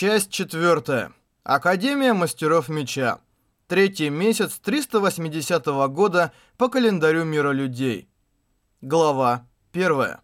Часть 4. Академия мастеров меча. Третий месяц 380 года по календарю мира людей. Глава 1.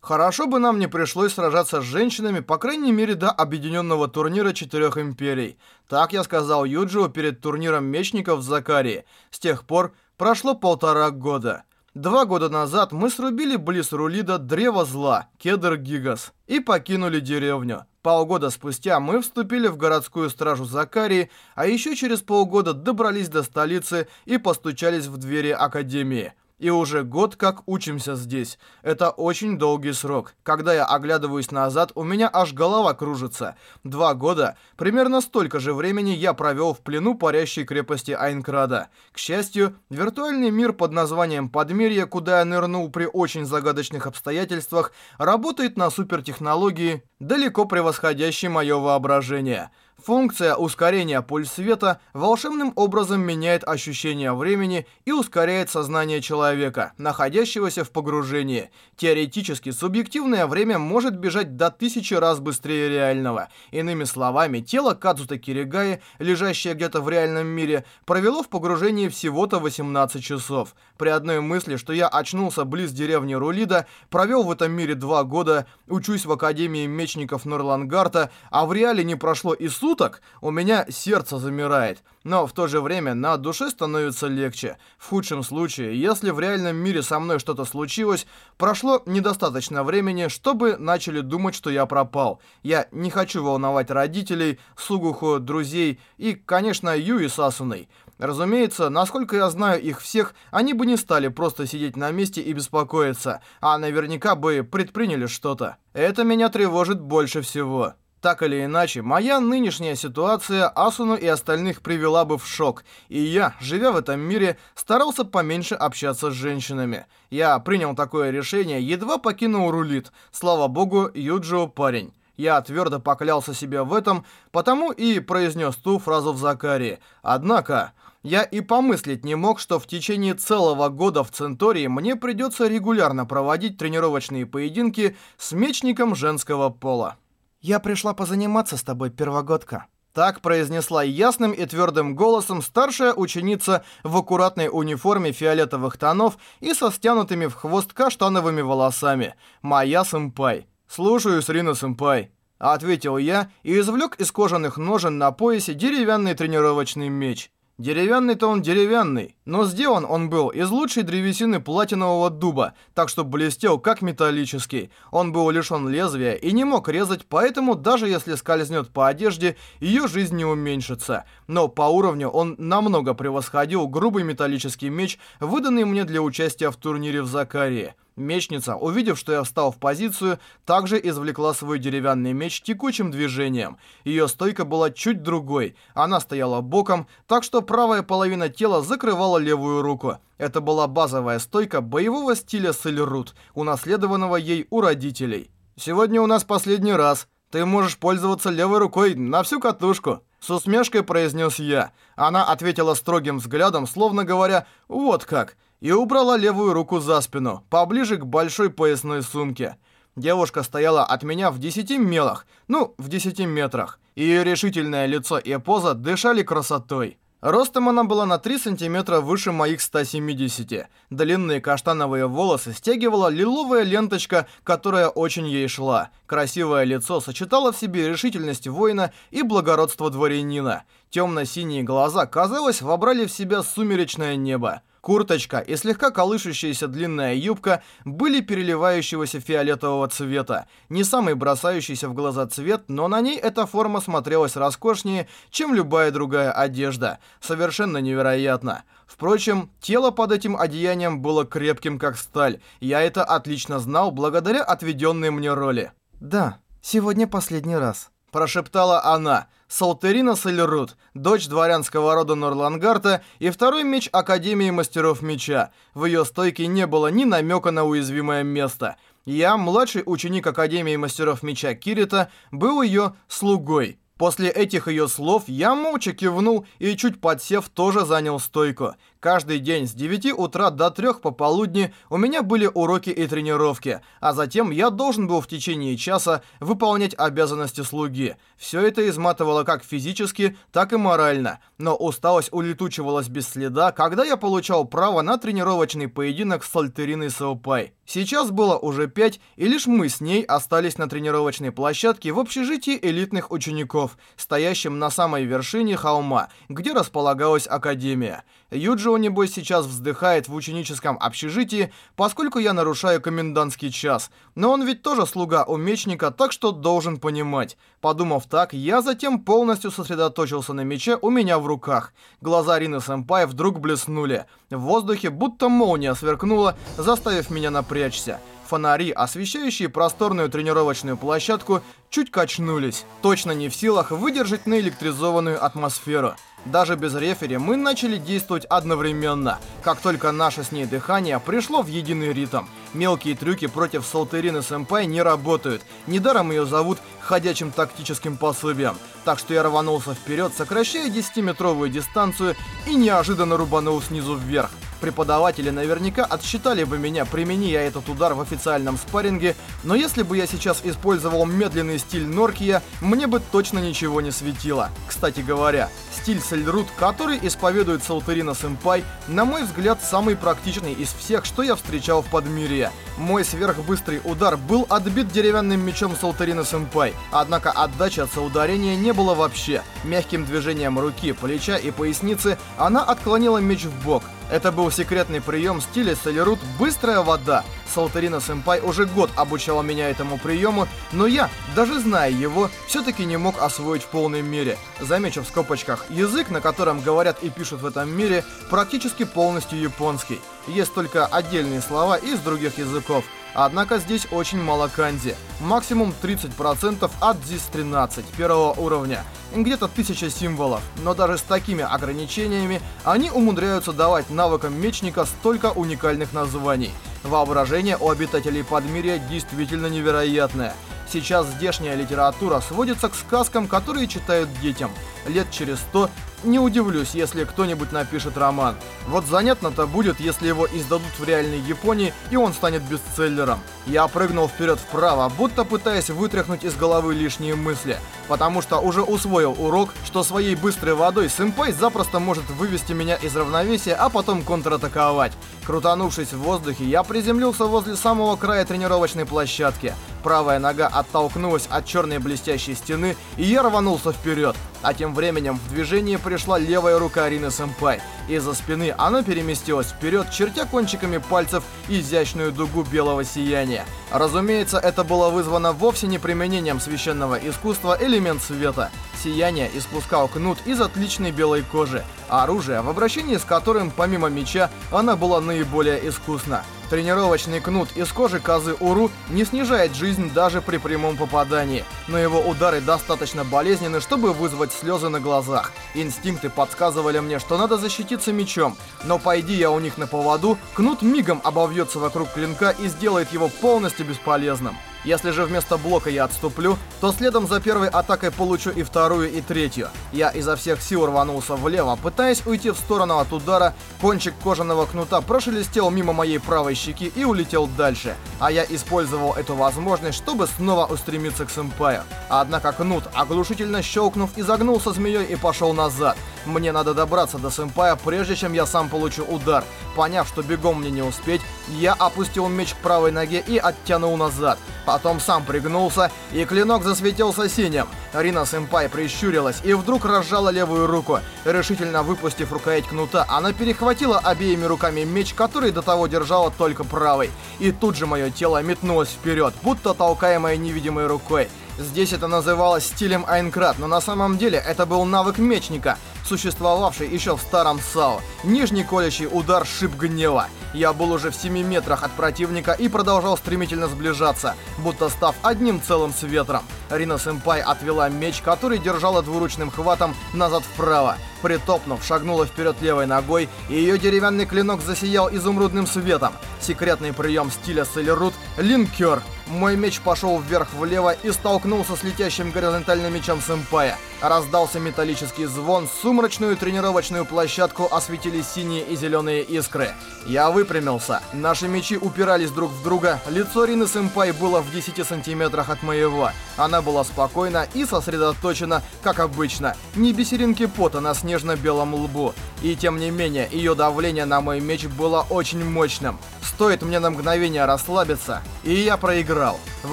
Хорошо бы нам не пришлось сражаться с женщинами, по крайней мере, до объединенного турнира четырех империй. Так я сказал Юджио перед турниром мечников в Закарии. С тех пор прошло полтора года. Два года назад мы срубили близ Рулида древо зла, кедр Гигас, и покинули деревню. Полгода спустя мы вступили в городскую стражу Закарии, а еще через полгода добрались до столицы и постучались в двери Академии. И уже год как учимся здесь. Это очень долгий срок. Когда я оглядываюсь назад, у меня аж голова кружится. Два года, примерно столько же времени я провел в плену парящей крепости Айнкрада. К счастью, виртуальный мир под названием Подмирье, куда я нырнул при очень загадочных обстоятельствах, работает на супертехнологии, далеко превосходящей мое воображение. Функция ускорения пульс света волшебным образом меняет ощущение времени и ускоряет сознание человека, находящегося в погружении. Теоретически, субъективное время может бежать до тысячи раз быстрее реального. Иными словами, тело Кадзута Киригаи, лежащее где-то в реальном мире, провело в погружении всего-то 18 часов. При одной мысли, что я очнулся близ деревни Рулида, провел в этом мире два года, учусь в Академии мечников Норлангарта, а в реале не прошло и суток, суток у меня сердце замирает, но в то же время на душе становится легче. В худшем случае, если в реальном мире со мной что-то случилось, прошло недостаточно времени, чтобы начали думать, что я пропал. Я не хочу волновать родителей, Сугуху, друзей и, конечно, Юи Сасуной. Разумеется, насколько я знаю их всех, они бы не стали просто сидеть на месте и беспокоиться, а наверняка бы предприняли что-то. Это меня тревожит больше всего. Так или иначе, моя нынешняя ситуация Асуну и остальных привела бы в шок, и я, живя в этом мире, старался поменьше общаться с женщинами. Я принял такое решение, едва покинул рулит. Слава богу, Юджио парень. Я твердо поклялся себе в этом, потому и произнес ту фразу в Закарии. Однако... Я и помыслить не мог, что в течение целого года в Центории мне придется регулярно проводить тренировочные поединки с мечником женского пола. Я пришла позаниматься с тобой, первогодка». Так произнесла ясным и твердым голосом старшая ученица в аккуратной униформе фиолетовых тонов и со стянутыми в хвост каштановыми волосами. «Моя сэмпай». «Слушаюсь, Рина сэмпай», — ответил я и извлек из кожаных ножен на поясе деревянный тренировочный меч. Деревянный то он деревянный, но сделан он был из лучшей древесины платинового дуба, так что блестел как металлический. Он был лишен лезвия и не мог резать, поэтому даже если скользнет по одежде, ее жизнь не уменьшится. Но по уровню он намного превосходил грубый металлический меч, выданный мне для участия в турнире в Закарии. Мечница, увидев, что я встал в позицию, также извлекла свой деревянный меч текучим движением. Ее стойка была чуть другой. Она стояла боком, так что правая половина тела закрывала левую руку. Это была базовая стойка боевого стиля Сельрут, унаследованного ей у родителей. «Сегодня у нас последний раз. Ты можешь пользоваться левой рукой на всю катушку», с усмешкой произнес я. Она ответила строгим взглядом, словно говоря «Вот как» и убрала левую руку за спину, поближе к большой поясной сумке. Девушка стояла от меня в 10 мелах, ну, в 10 метрах. Ее решительное лицо и поза дышали красотой. Ростом она была на 3 сантиметра выше моих 170. Длинные каштановые волосы стягивала лиловая ленточка, которая очень ей шла. Красивое лицо сочетало в себе решительность воина и благородство дворянина. Темно-синие глаза, казалось, вобрали в себя сумеречное небо. Курточка и слегка колышущаяся длинная юбка были переливающегося фиолетового цвета. Не самый бросающийся в глаза цвет, но на ней эта форма смотрелась роскошнее, чем любая другая одежда. Совершенно невероятно. Впрочем, тело под этим одеянием было крепким, как сталь. Я это отлично знал благодаря отведенной мне роли. «Да, сегодня последний раз», – прошептала она. Салтерина Салерут, дочь дворянского рода Норлангарта и второй меч Академии Мастеров Меча. В ее стойке не было ни намека на уязвимое место. Я, младший ученик Академии Мастеров Меча Кирита, был ее слугой. После этих ее слов я молча кивнул и, чуть подсев, тоже занял стойку. Каждый день с 9 утра до 3 пополудни у меня были уроки и тренировки, а затем я должен был в течение часа выполнять обязанности слуги. Все это изматывало как физически, так и морально, но усталость улетучивалась без следа, когда я получал право на тренировочный поединок с Сальтериной Саупай. Сейчас было уже 5, и лишь мы с ней остались на тренировочной площадке в общежитии элитных учеников, стоящем на самой вершине холма, где располагалась академия. Юджио Лео, небось, сейчас вздыхает в ученическом общежитии, поскольку я нарушаю комендантский час. Но он ведь тоже слуга у мечника, так что должен понимать. Подумав так, я затем полностью сосредоточился на мече у меня в руках. Глаза Рины Сэмпай вдруг блеснули. В воздухе будто молния сверкнула, заставив меня напрячься. Фонари, освещающие просторную тренировочную площадку, чуть качнулись, точно не в силах выдержать наэлектризованную атмосферу. Даже без рефери мы начали действовать одновременно, как только наше с ней дыхание пришло в единый ритм. Мелкие трюки против Солтерины Сэмпай не работают, недаром ее зовут ходячим тактическим пособием. Так что я рванулся вперед, сокращая 10-метровую дистанцию и неожиданно рубанул снизу вверх. Преподаватели наверняка отчитали бы меня, примени я этот удар в официальном спарринге, но если бы я сейчас использовал медленный стиль Норкия, мне бы точно ничего не светило. Кстати говоря, стиль Серлут, который исповедует Салтерина Сэмпай, на мой взгляд, самый практичный из всех, что я встречал в Подмирье. Мой сверхбыстрый удар был отбит деревянным мечом Салтерина Сэмпай, однако отдачи от соударения не было вообще. Мягким движением руки, плеча и поясницы она отклонила меч вбок, это был секретный прием в стиле Серлут «Быстрая вода». Салтерина Сэмпай уже год обучала меня этому приему, но я, даже зная его, все-таки не мог освоить в полной мере. Замечу в скобочках, язык, на котором говорят и пишут в этом мире, практически полностью японский. Есть только отдельные слова из других языков. Однако здесь очень мало канди. Максимум 30% от ДИС-13 первого уровня. Где-то 1000 символов. Но даже с такими ограничениями они умудряются давать навыкам мечника столько уникальных названий. Воображение у обитателей Подмирья действительно невероятное. Сейчас здешняя литература сводится к сказкам, которые читают детям. Лет через сто не удивлюсь, если кто-нибудь напишет роман. Вот занятно-то будет, если его издадут в реальной Японии, и он станет бестселлером. Я прыгнул вперед-вправо, будто пытаясь вытряхнуть из головы лишние мысли, потому что уже усвоил урок, что своей быстрой водой сэмпай запросто может вывести меня из равновесия, а потом контратаковать. Крутанувшись в воздухе, я приземлился возле самого края тренировочной площадки правая нога оттолкнулась от черной блестящей стены, и я рванулся вперед. А тем временем в движение пришла левая рука Арины Сэмпай. Из-за спины она переместилась вперед, чертя кончиками пальцев изящную дугу белого сияния. Разумеется, это было вызвано вовсе не применением священного искусства элемент света. Сияние испускал кнут из отличной белой кожи, оружие, в обращении с которым, помимо меча, она была наиболее искусна. Тренировочный кнут из кожи козы Уру не снижает жизнь даже при прямом попадании, но его удары достаточно болезненны, чтобы вызвать слезы на глазах. Инстинкты подсказывали мне, что надо защититься мечом, но пойди я у них на поводу, кнут мигом обовьется вокруг клинка и сделает его полностью бесполезным. Если же вместо блока я отступлю, то следом за первой атакой получу и вторую, и третью. Я изо всех сил рванулся влево, пытаясь уйти в сторону от удара, кончик кожаного кнута прошелестел мимо моей правой щеки и улетел дальше, а я использовал эту возможность, чтобы снова устремиться к сэмпаю. Однако кнут, оглушительно щелкнув, изогнулся змеей и пошел назад. Мне надо добраться до сэмпая, прежде чем я сам получу удар. Поняв, что бегом мне не успеть, я опустил меч к правой ноге и оттянул назад. Потом сам пригнулся, и клинок засветился синим. Рина-сэмпай прищурилась и вдруг разжала левую руку. Решительно выпустив рукоять кнута, она перехватила обеими руками меч, который до того держала только правой. И тут же мое тело метнулось вперед, будто толкаемое невидимой рукой. Здесь это называлось стилем Айнкрат, но на самом деле это был навык мечника существовавший еще в старом САО. Нижний колющий удар шип гнева. Я был уже в 7 метрах от противника и продолжал стремительно сближаться, будто став одним целым с ветром. Рина-сэмпай отвела меч, который держала двуручным хватом назад вправо. Притопнув, шагнула вперед левой ногой, и ее деревянный клинок засиял изумрудным светом. Секретный прием стиля Селерут — линкер — мой меч пошел вверх-влево и столкнулся с летящим горизонтальным мечом сэмпая. Раздался металлический звон, сумрачную тренировочную площадку осветили синие и зеленые искры. Я выпрямился. Наши мечи упирались друг в друга. Лицо Рины сэмпай было в 10 сантиметрах от моего. Она была спокойна и сосредоточена, как обычно. Не бисеринки пота на снежно-белом лбу. И тем не менее, ее давление на мой меч было очень мощным. Стоит мне на мгновение расслабиться, и я проиграл играл. В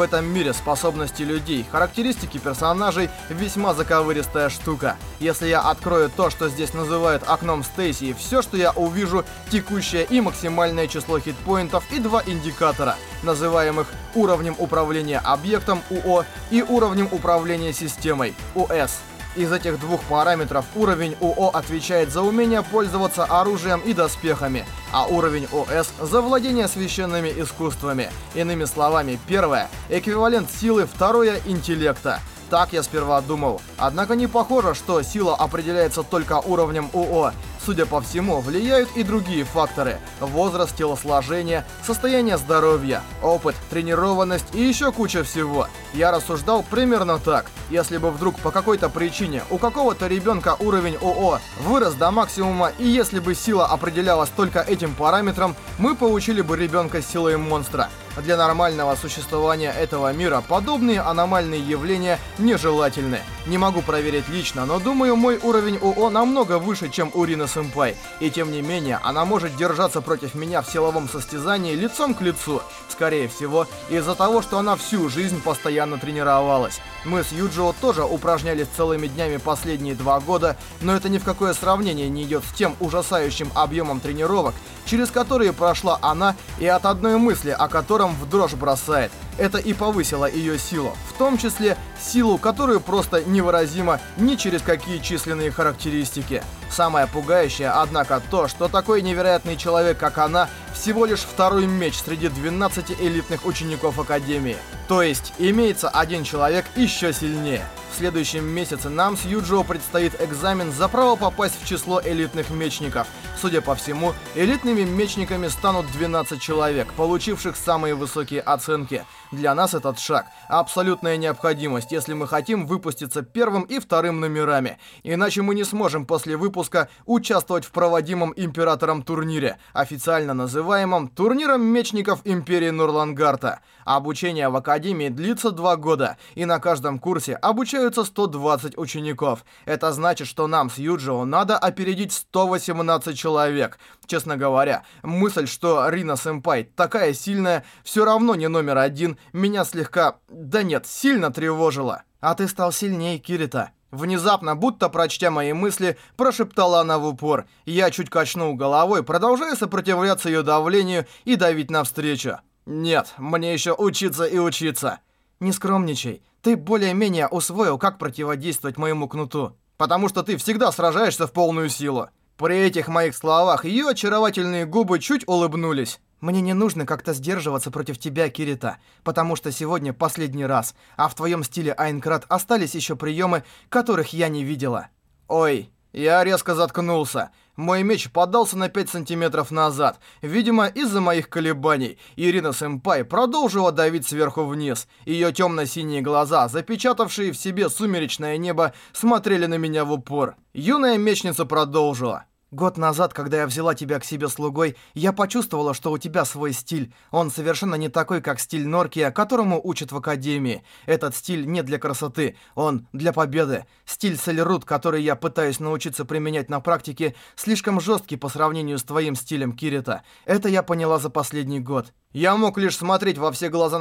этом мире способности людей, характеристики персонажей весьма заковыристая штука. Если я открою то, что здесь называют окном Стейси, все, что я увижу, текущее и максимальное число хитпоинтов и два индикатора, называемых уровнем управления объектом УО и уровнем управления системой УС. Из этих двух параметров уровень УО отвечает за умение пользоваться оружием и доспехами, а уровень ОС за владение священными искусствами. Иными словами, первое – эквивалент силы, второе – интеллекта. Так я сперва думал. Однако не похоже, что сила определяется только уровнем УО. Судя по всему, влияют и другие факторы. Возраст, телосложение, состояние здоровья, опыт, тренированность и еще куча всего. Я рассуждал примерно так. Если бы вдруг по какой-то причине у какого-то ребенка уровень ОО вырос до максимума, и если бы сила определялась только этим параметром, мы получили бы ребенка с силой монстра. Для нормального существования этого мира подобные аномальные явления нежелательны. Не могу проверить лично, но думаю, мой уровень УО намного выше, чем у Рина Сэмпай. И тем не менее, она может держаться против меня в силовом состязании лицом к лицу. Скорее всего, из-за того, что она всю жизнь постоянно тренировалась. Мы с Юджио тоже упражнялись целыми днями последние два года, но это ни в какое сравнение не идет с тем ужасающим объемом тренировок, через которые прошла она и от одной мысли, о которой ударом в дрожь бросает. Это и повысило ее силу, в том числе силу, которую просто невыразимо ни через какие численные характеристики. Самое пугающее, однако, то, что такой невероятный человек, как она, всего лишь второй меч среди 12 элитных учеников Академии. То есть, имеется один человек еще сильнее. В следующем месяце нам с Юджо предстоит экзамен за право попасть в число элитных мечников. Судя по всему, элитными мечниками станут 12 человек, получивших самые высокие оценки. Для нас этот шаг – абсолютная необходимость, если мы хотим выпуститься первым и вторым номерами. Иначе мы не сможем после выпуска участвовать в проводимом Императором турнире, официально называемом Турниром Мечников Империи Нурлангарта. Обучение в Академии длится два года, и на каждом курсе обучают обучаются 120 учеников. Это значит, что нам с Юджио надо опередить 118 человек. Честно говоря, мысль, что Рина-сэмпай такая сильная, все равно не номер один, меня слегка... да нет, сильно тревожила. А ты стал сильнее, Кирита. Внезапно, будто прочтя мои мысли, прошептала она в упор. Я чуть качнул головой, продолжая сопротивляться ее давлению и давить навстречу. «Нет, мне еще учиться и учиться». «Не скромничай. Ты более-менее усвоил, как противодействовать моему кнуту, потому что ты всегда сражаешься в полную силу. При этих моих словах ее очаровательные губы чуть улыбнулись. Мне не нужно как-то сдерживаться против тебя, Кирита, потому что сегодня последний раз, а в твоем стиле Айнкрат остались еще приемы, которых я не видела. Ой, я резко заткнулся. Мой меч подался на 5 сантиметров назад, видимо, из-за моих колебаний. Ирина Сэмпай продолжила давить сверху вниз. Ее темно-синие глаза, запечатавшие в себе сумеречное небо, смотрели на меня в упор. Юная мечница продолжила. Год назад, когда я взяла тебя к себе слугой, я почувствовала, что у тебя свой стиль. Он совершенно не такой, как стиль Норкия, которому учат в Академии. Этот стиль не для красоты, он для победы. Стиль Селерут, который я пытаюсь научиться применять на практике, слишком жесткий по сравнению с твоим стилем, Кирита. Это я поняла за последний год. Я мог лишь смотреть во все глаза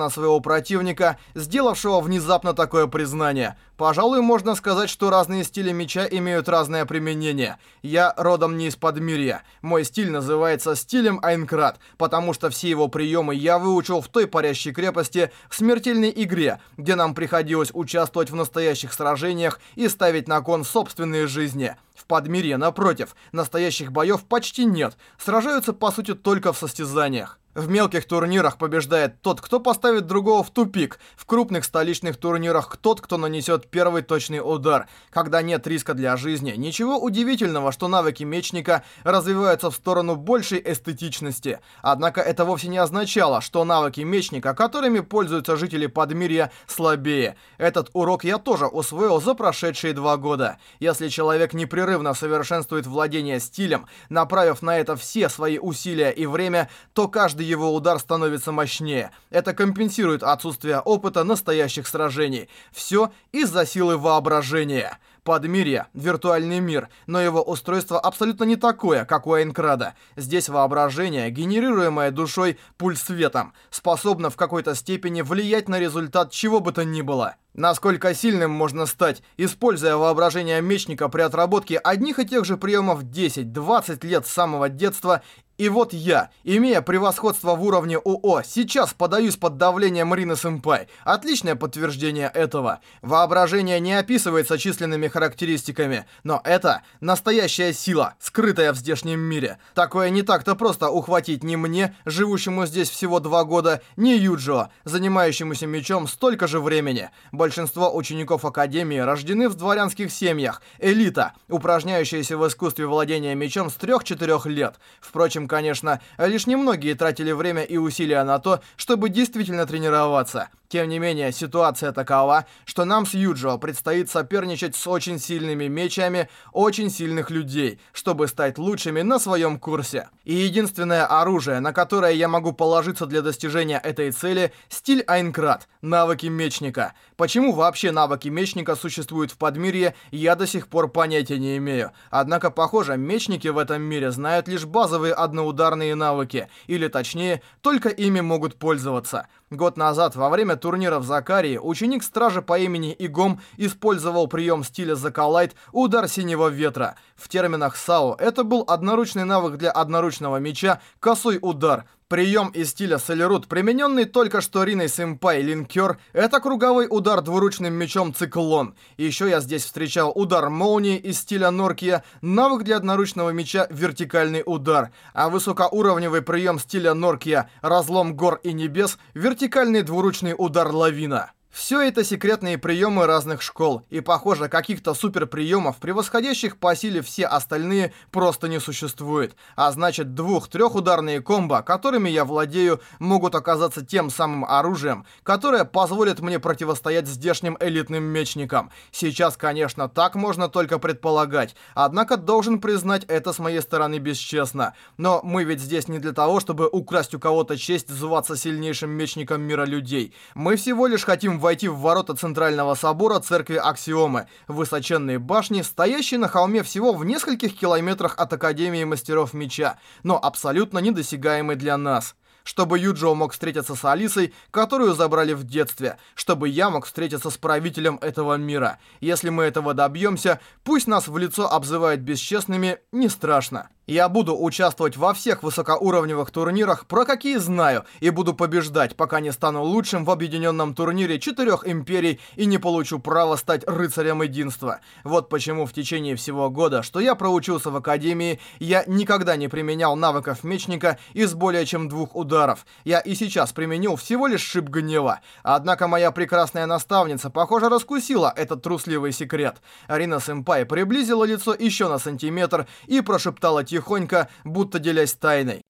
не из подмирья. Мой стиль называется стилем Айнкрат, потому что все его приемы я выучил в той парящей крепости в смертельной игре, где нам приходилось участвовать в настоящих сражениях и ставить на кон собственные жизни. В подмирье, напротив, настоящих боев почти нет, сражаются по сути только в состязаниях. В мелких турнирах побеждает тот, кто поставит другого в тупик. В крупных столичных турнирах тот, кто нанесет первый точный удар. Когда нет риска для жизни, ничего удивительного, что навыки мечника развиваются в сторону большей эстетичности. Однако это вовсе не означало, что навыки мечника, которыми пользуются жители Подмирья, слабее. Этот урок я тоже усвоил за прошедшие два года. Если человек непрерывно совершенствует владение стилем, направив на это все свои усилия и время, то каждый каждый его удар становится мощнее. Это компенсирует отсутствие опыта настоящих сражений. Все из-за силы воображения. Подмирье — виртуальный мир, но его устройство абсолютно не такое, как у Айнкрада. Здесь воображение, генерируемое душой пульс-светом, способно в какой-то степени влиять на результат чего бы то ни было. Насколько сильным можно стать, используя воображение мечника при отработке одних и тех же приемов 10-20 лет с самого детства и вот я, имея превосходство в уровне ОО, сейчас подаюсь под давлением Рины Сэмпай. Отличное подтверждение этого. Воображение не описывается численными характеристиками, но это настоящая сила, скрытая в здешнем мире. Такое не так-то просто ухватить ни мне, живущему здесь всего два года, ни Юджио, занимающемуся мечом столько же времени. Большинство учеников Академии рождены в дворянских семьях, элита, упражняющаяся в искусстве владения мечом с 3-4 лет. Впрочем, конечно, лишь немногие тратили время и усилия на то, чтобы действительно тренироваться – тем не менее, ситуация такова, что нам с Юджио предстоит соперничать с очень сильными мечами очень сильных людей, чтобы стать лучшими на своем курсе. И единственное оружие, на которое я могу положиться для достижения этой цели – стиль Айнкрат, навыки мечника. Почему вообще навыки мечника существуют в Подмирье, я до сих пор понятия не имею. Однако, похоже, мечники в этом мире знают лишь базовые одноударные навыки, или точнее, только ими могут пользоваться – Год назад, во время турнира в Закарии, ученик стражи по имени Игом использовал прием стиля Закалайт «Удар синего ветра». В терминах САО это был одноручный навык для одноручного меча «Косой удар», Прием из стиля Солерут, примененный только что Риной Сэмпай Линкер, это круговой удар двуручным мечом Циклон. Еще я здесь встречал удар молнии из стиля Норкия, навык для одноручного меча вертикальный удар, а высокоуровневый прием стиля Норкия Разлом гор и небес, вертикальный двуручный удар Лавина. Все это секретные приемы разных школ, и, похоже, каких-то суперприемов, превосходящих по силе все остальные, просто не существует. А значит, двух-трехударные комбо, которыми я владею, могут оказаться тем самым оружием, которое позволит мне противостоять здешним элитным мечникам. Сейчас, конечно, так можно только предполагать, однако должен признать это с моей стороны бесчестно. Но мы ведь здесь не для того, чтобы украсть у кого-то честь зваться сильнейшим мечником мира людей. Мы всего лишь хотим войти в ворота центрального собора церкви Аксиомы, высоченные башни, стоящие на холме всего в нескольких километрах от Академии Мастеров Меча, но абсолютно недосягаемый для нас чтобы Юджио мог встретиться с Алисой, которую забрали в детстве, чтобы я мог встретиться с правителем этого мира. Если мы этого добьемся, пусть нас в лицо обзывают бесчестными, не страшно. Я буду участвовать во всех высокоуровневых турнирах, про какие знаю, и буду побеждать, пока не стану лучшим в объединенном турнире четырех империй и не получу право стать рыцарем единства. Вот почему в течение всего года, что я проучился в академии, я никогда не применял навыков мечника из более чем двух ударов. Я и сейчас применил всего лишь шип гнева. Однако моя прекрасная наставница, похоже, раскусила этот трусливый секрет. Арина Сэмпай приблизила лицо еще на сантиметр и прошептала тихонько, будто делясь тайной.